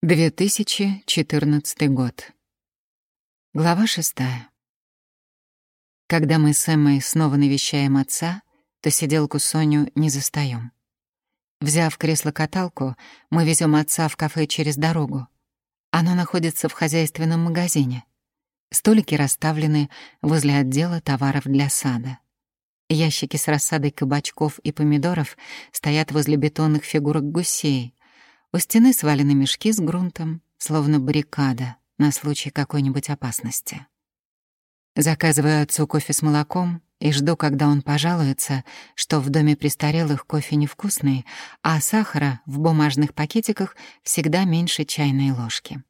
2014 год. Глава шестая. Когда мы с Эммой снова навещаем отца, то сиделку Соню не застаём. Взяв кресло-каталку, мы везём отца в кафе через дорогу. Оно находится в хозяйственном магазине. Столики расставлены возле отдела товаров для сада. Ящики с рассадой кабачков и помидоров стоят возле бетонных фигурок гусей, у стены свалены мешки с грунтом, словно баррикада на случай какой-нибудь опасности. Заказываю отцу кофе с молоком и жду, когда он пожалуется, что в доме престарелых кофе невкусный, а сахара в бумажных пакетиках всегда меньше чайной ложки.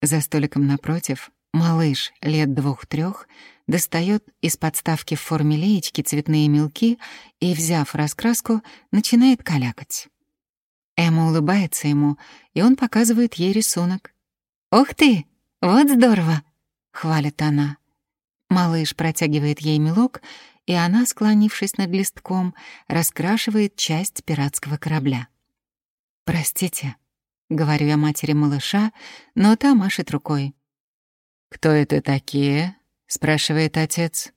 За столиком напротив малыш лет двух-трёх достает из подставки в форме леечки цветные мелки и, взяв раскраску, начинает калякать. Эмма улыбается ему, и он показывает ей рисунок. «Ух ты! Вот здорово!» — хвалит она. Малыш протягивает ей мелок, и она, склонившись над листком, раскрашивает часть пиратского корабля. «Простите», — говорю я матери малыша, но та машет рукой. «Кто это такие?» — спрашивает отец.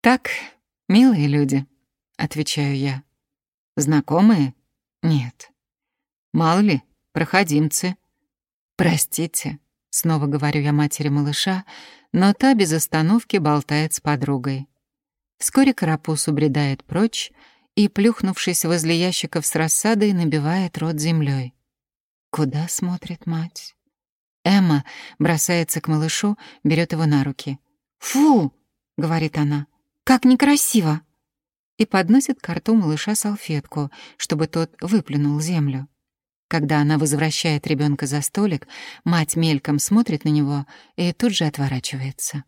«Так, милые люди», — отвечаю я. «Знакомые? Нет. Мало ли, проходимцы. Простите, снова говорю я матери малыша, но та без остановки болтает с подругой. Вскоре карапуз убредает прочь и, плюхнувшись возле ящиков с рассадой, набивает рот землей. Куда смотрит мать? Эмма бросается к малышу, берет его на руки. «Фу!» — говорит она. «Как некрасиво!» И подносит к рту малыша салфетку, чтобы тот выплюнул землю. Когда она возвращает ребенка за столик, мать мельком смотрит на него и тут же отворачивается.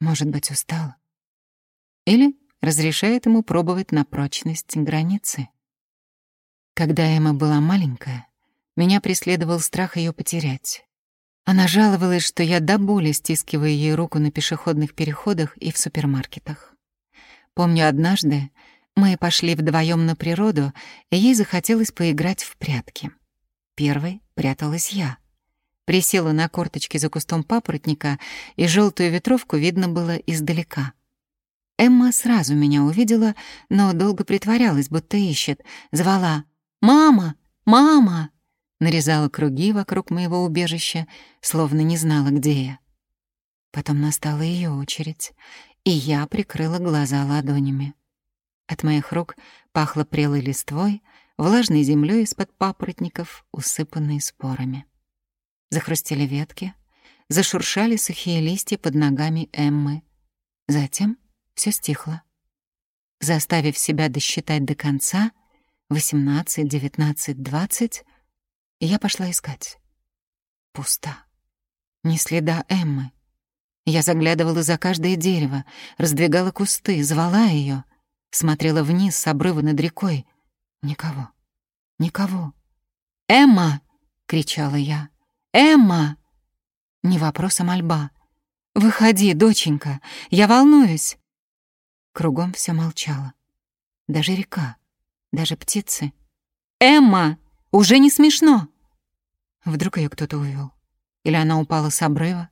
Может быть, устала. Или разрешает ему пробовать на прочность границы. Когда Эмма была маленькая, меня преследовал страх ее потерять. Она жаловалась, что я до боли стискиваю ей руку на пешеходных переходах и в супермаркетах. Помню, однажды мы пошли вдвоем на природу, и ей захотелось поиграть в прятки. Первой пряталась я. Присела на корточки за кустом папоротника, и желтую ветровку видно было издалека. Эмма сразу меня увидела, но долго притворялась, будто ищет. Звала «Мама! Мама!» Нарезала круги вокруг моего убежища, словно не знала, где я. Потом настала ее очередь, и я прикрыла глаза ладонями. От моих рук пахло прелой листвой, влажной землей из-под папоротников, усыпанной спорами. Захрустели ветки, зашуршали сухие листья под ногами Эммы. Затем все стихло. Заставив себя досчитать до конца, восемнадцать, девятнадцать, двадцать, я пошла искать. Пусто. Ни следа Эммы. Я заглядывала за каждое дерево, раздвигала кусты, звала ее, смотрела вниз с обрыва над рекой. Никого. Никого. «Эмма!» — кричала я. «Эмма!» Не вопрос, а мольба. «Выходи, доченька, я волнуюсь!» Кругом все молчало. Даже река, даже птицы. «Эмма! Уже не смешно!» Вдруг ее кто-то увел. Или она упала с обрыва.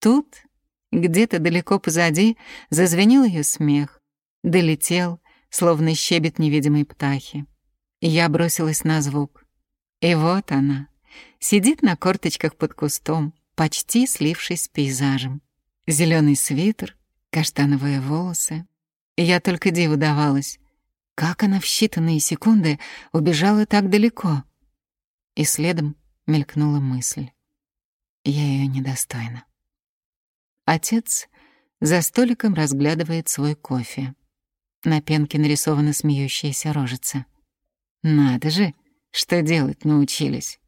Тут, где-то далеко позади, зазвенел ее смех. Долетел, словно щебет невидимой птахи. Я бросилась на звук. И вот она, сидит на корточках под кустом, почти слившись с пейзажем. Зеленый свитер, каштановые волосы. И я только диву давалась. Как она в считанные секунды убежала так далеко? И следом мелькнула мысль. Я ее недостойна. Отец за столиком разглядывает свой кофе. На пенке нарисована смеющаяся рожица — надо же, что делать научились.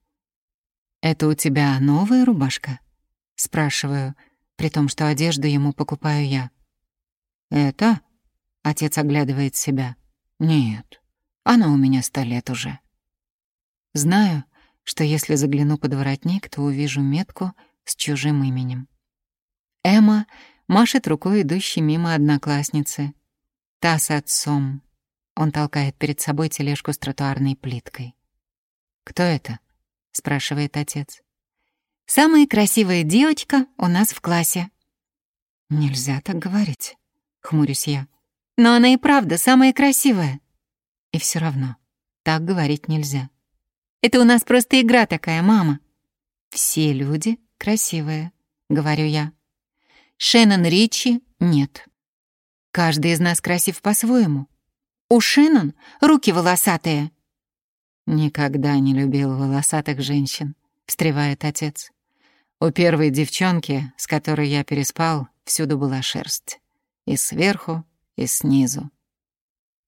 «Это у тебя новая рубашка?» — спрашиваю, при том, что одежду ему покупаю я. «Это?» — отец оглядывает себя. «Нет, она у меня сто лет уже». Знаю, что если загляну под воротник, то увижу метку с чужим именем. Эмма машет рукой идущей мимо одноклассницы. Та с отцом, он толкает перед собой тележку с тротуарной плиткой. «Кто это?» — спрашивает отец. «Самая красивая девочка у нас в классе». «Нельзя так говорить», — хмурюсь я. «Но она и правда самая красивая». И все равно, так говорить нельзя. «Это у нас просто игра такая, мама». «Все люди красивые», — говорю я. Шеннон Ричи нет. Каждый из нас красив по-своему. У Шеннон руки волосатые. Никогда не любил волосатых женщин, встревает отец. У первой девчонки, с которой я переспал, всюду была шерсть. И сверху, и снизу.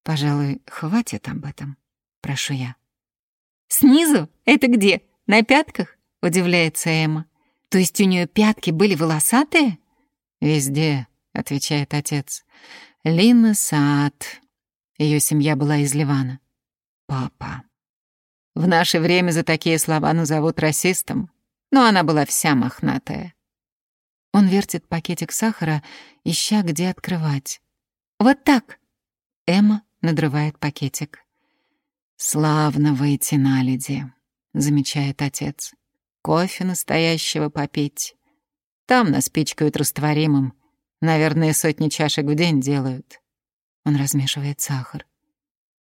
Пожалуй, хватит об этом, прошу я. Снизу? Это где? На пятках? Удивляется Эмма. То есть у нее пятки были волосатые? Везде, отвечает отец. Лина Саад. Ее семья была из Ливана. Папа. В наше время за такие слова назовут расистом, но она была вся мохнатая. Он вертит пакетик сахара, ища, где открывать. «Вот так!» Эмма надрывает пакетик. «Славно выйти на леди», — замечает отец. «Кофе настоящего попить. Там нас пичкают растворимым. Наверное, сотни чашек в день делают». Он размешивает сахар.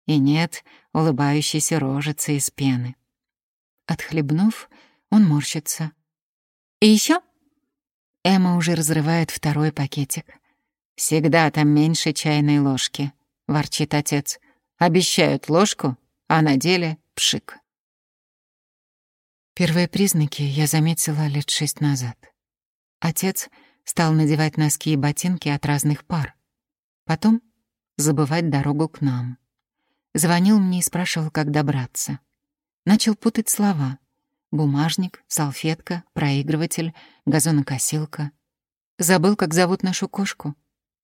И нет улыбающейся рожицы из пены. Отхлебнув, он морщится. «И еще? Эмма уже разрывает второй пакетик. «Всегда там меньше чайной ложки», — ворчит отец. «Обещают ложку, а на деле пшик». Первые признаки я заметила лет шесть назад. Отец стал надевать носки и ботинки от разных пар. Потом забывать дорогу к нам. Звонил мне и спрашивал, как добраться. Начал путать слова. Бумажник, салфетка, проигрыватель, газонокосилка. Забыл, как зовут нашу кошку.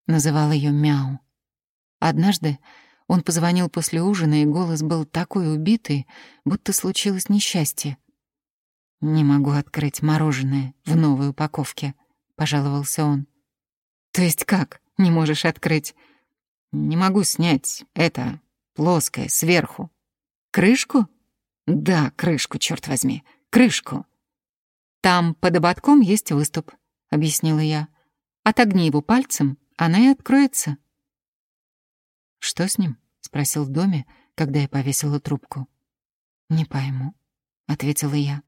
Называл ее Мяу. Однажды он позвонил после ужина, и голос был такой убитый, будто случилось несчастье. «Не могу открыть мороженое в новой упаковке», — пожаловался он. «То есть как не можешь открыть?» «Не могу снять это плоское сверху». «Крышку?» «Да, крышку, черт возьми, крышку». «Там под ободком есть выступ», — объяснила я. «Отогни его пальцем, она и откроется». «Что с ним?» — спросил в доме, когда я повесила трубку. «Не пойму», — ответила я.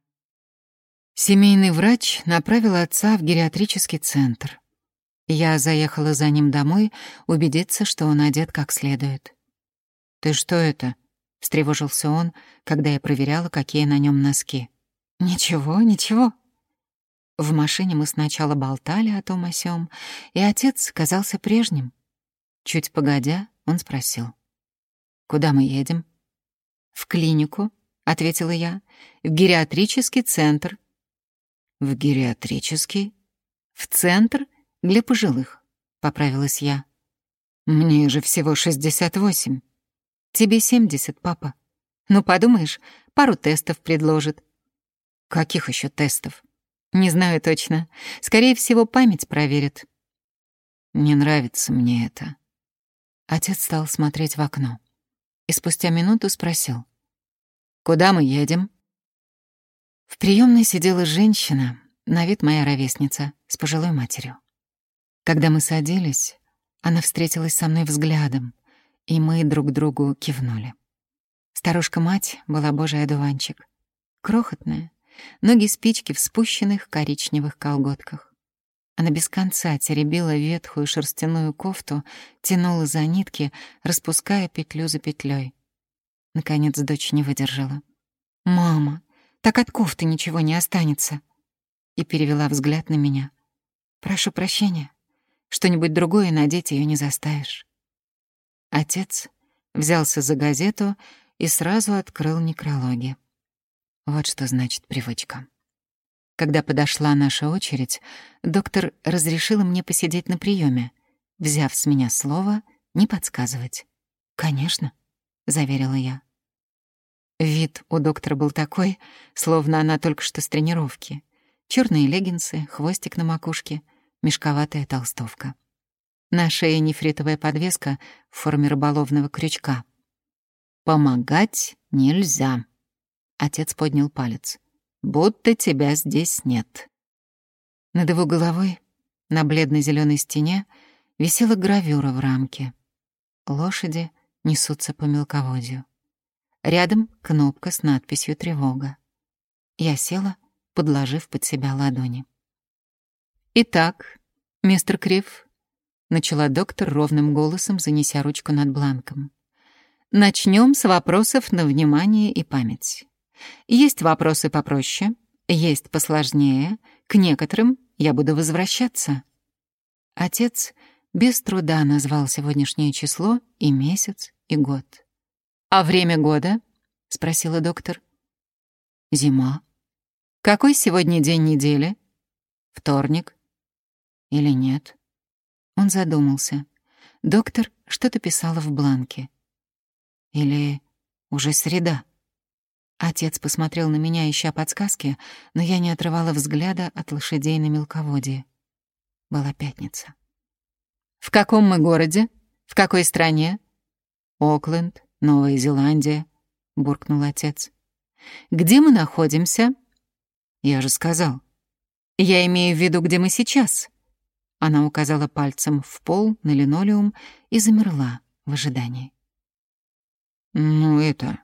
Семейный врач направил отца в гериатрический центр. Я заехала за ним домой убедиться, что он одет как следует. «Ты что это?» — встревожился он, когда я проверяла, какие на нем носки. «Ничего, ничего». В машине мы сначала болтали о том о сём, и отец казался прежним. Чуть погодя, он спросил. «Куда мы едем?» «В клинику», — ответила я, — «в гериатрический центр в гериатрический? В центр для пожилых, поправилась я. Мне же всего 68. Тебе 70, папа. Ну, подумаешь, пару тестов предложит. Каких еще тестов? Не знаю точно. Скорее всего, память проверит. Не нравится мне это. Отец стал смотреть в окно и спустя минуту спросил. «Куда мы едем?» В приемной сидела женщина, на вид моя ровесница, с пожилой матерью. Когда мы садились, она встретилась со мной взглядом, и мы друг другу кивнули. Старушка-мать была божий одуванчик. Крохотная, ноги спички в спущенных коричневых колготках. Она без конца теребила ветхую шерстяную кофту, тянула за нитки, распуская петлю за петлей. Наконец дочь не выдержала. «Мама, так от кофты ничего не останется. И перевела взгляд на меня. Прошу прощения. Что-нибудь другое надеть ее не заставишь. Отец взялся за газету и сразу открыл некрологи. Вот что значит привычка. Когда подошла наша очередь, доктор разрешила мне посидеть на приеме, взяв с меня слово не подсказывать. «Конечно», — заверила я. Вид у доктора был такой, словно она только что с тренировки. Черные леггинсы, хвостик на макушке, мешковатая толстовка. На шее нефритовая подвеска в форме рыболовного крючка. «Помогать нельзя», — отец поднял палец. будто тебя здесь нет. Над его головой, на бледно зеленой стене, висела гравюра в рамке. Лошади несутся по мелководью. Рядом кнопка с надписью «Тревога». Я села, подложив под себя ладони. «Итак, мистер Крив», — начала доктор ровным голосом, занеся ручку над бланком. «Начнем с вопросов на внимание и память. Есть вопросы попроще, есть посложнее, к некоторым я буду возвращаться». Отец без труда назвал сегодняшнее число и месяц, и год. «А время года?» — спросила доктор. «Зима». «Какой сегодня день недели?» «Вторник». «Или нет?» Он задумался. Доктор что-то писала в бланке. «Или уже среда?» Отец посмотрел на меня, ища подсказки, но я не отрывала взгляда от лошадей на мелководье. Была пятница. «В каком мы городе? В какой стране?» «Окленд, Новая Зеландия», — буркнул отец. «Где мы находимся?» «Я же сказал». «Я имею в виду, где мы сейчас». Она указала пальцем в пол, на линолеум, и замерла в ожидании. «Ну, это...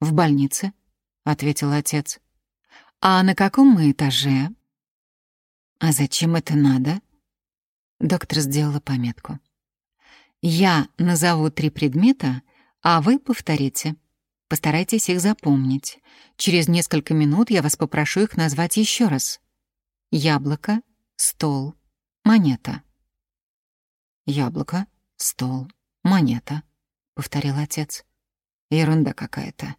в больнице», — ответил отец. «А на каком мы этаже?» «А зачем это надо?» Доктор сделала пометку. «Я назову три предмета, а вы повторите. Постарайтесь их запомнить. Через несколько минут я вас попрошу их назвать еще раз. Яблоко, стол, монета». «Яблоко, стол, монета», — повторил отец. «Ерунда какая-то.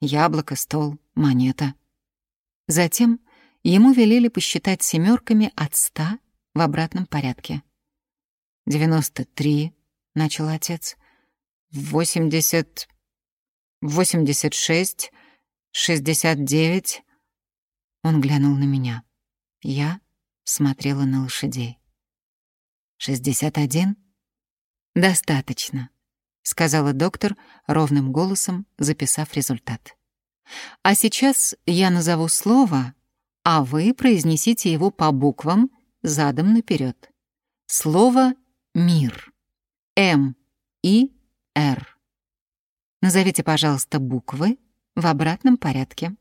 Яблоко, стол, монета». Затем ему велели посчитать семерками от ста в обратном порядке. «Девяносто три», — начал отец. «Восемьдесят... восемьдесят шесть, шестьдесят девять...» Он глянул на меня. Я смотрела на лошадей. «Шестьдесят один?» «Достаточно», — сказала доктор ровным голосом, записав результат. «А сейчас я назову слово, а вы произнесите его по буквам задом наперед. Слово «мир». М, И, Р. Назовите, пожалуйста, буквы в обратном порядке.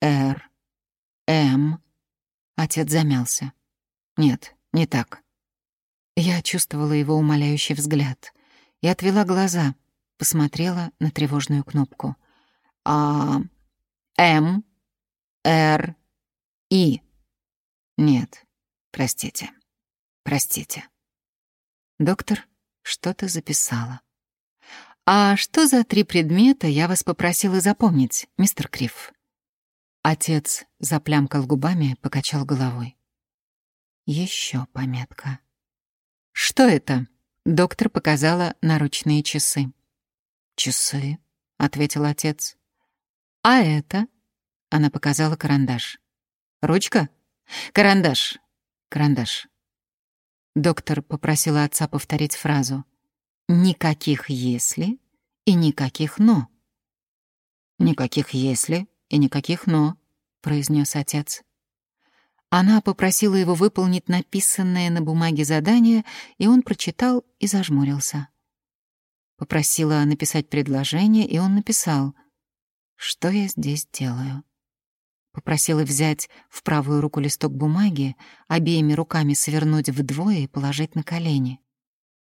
Р, М. Отец замялся. Нет, не так. Я чувствовала его умоляющий взгляд и отвела глаза, посмотрела на тревожную кнопку. А, М, Р, И. Нет, простите, простите. Доктор что-то записала. «А что за три предмета я вас попросила запомнить, мистер Криф?» Отец заплямкал губами, покачал головой. Еще пометка. «Что это?» — доктор показала наручные часы. «Часы», — ответил отец. «А это?» — она показала карандаш. «Ручка?» «Карандаш! Карандаш!» Доктор попросила отца повторить фразу. «Никаких «если» и никаких «но». «Никаких «если» и никаких «но», — произнес отец. Она попросила его выполнить написанное на бумаге задание, и он прочитал и зажмурился. Попросила написать предложение, и он написал «Что я здесь делаю?» Попросила взять в правую руку листок бумаги, обеими руками свернуть вдвое и положить на колени.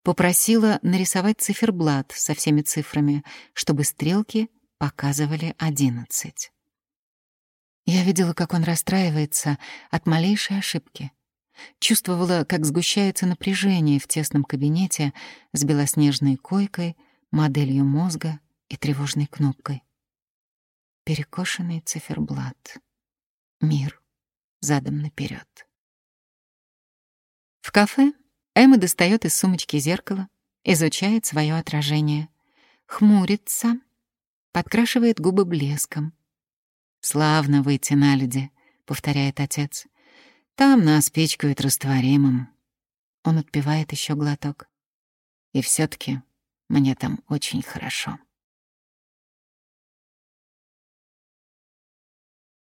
Попросила нарисовать циферблат со всеми цифрами, чтобы стрелки показывали одиннадцать. Я видела, как он расстраивается от малейшей ошибки. Чувствовала, как сгущается напряжение в тесном кабинете с белоснежной койкой, моделью мозга и тревожной кнопкой. Перекошенный циферблат. Мир задом наперед. В кафе Эмма достает из сумочки зеркало, изучает свое отражение, хмурится, подкрашивает губы блеском. «Славно выйти на люди», — повторяет отец. «Там нас пичкают растворимым». Он отпивает еще глоток. «И все таки мне там очень хорошо».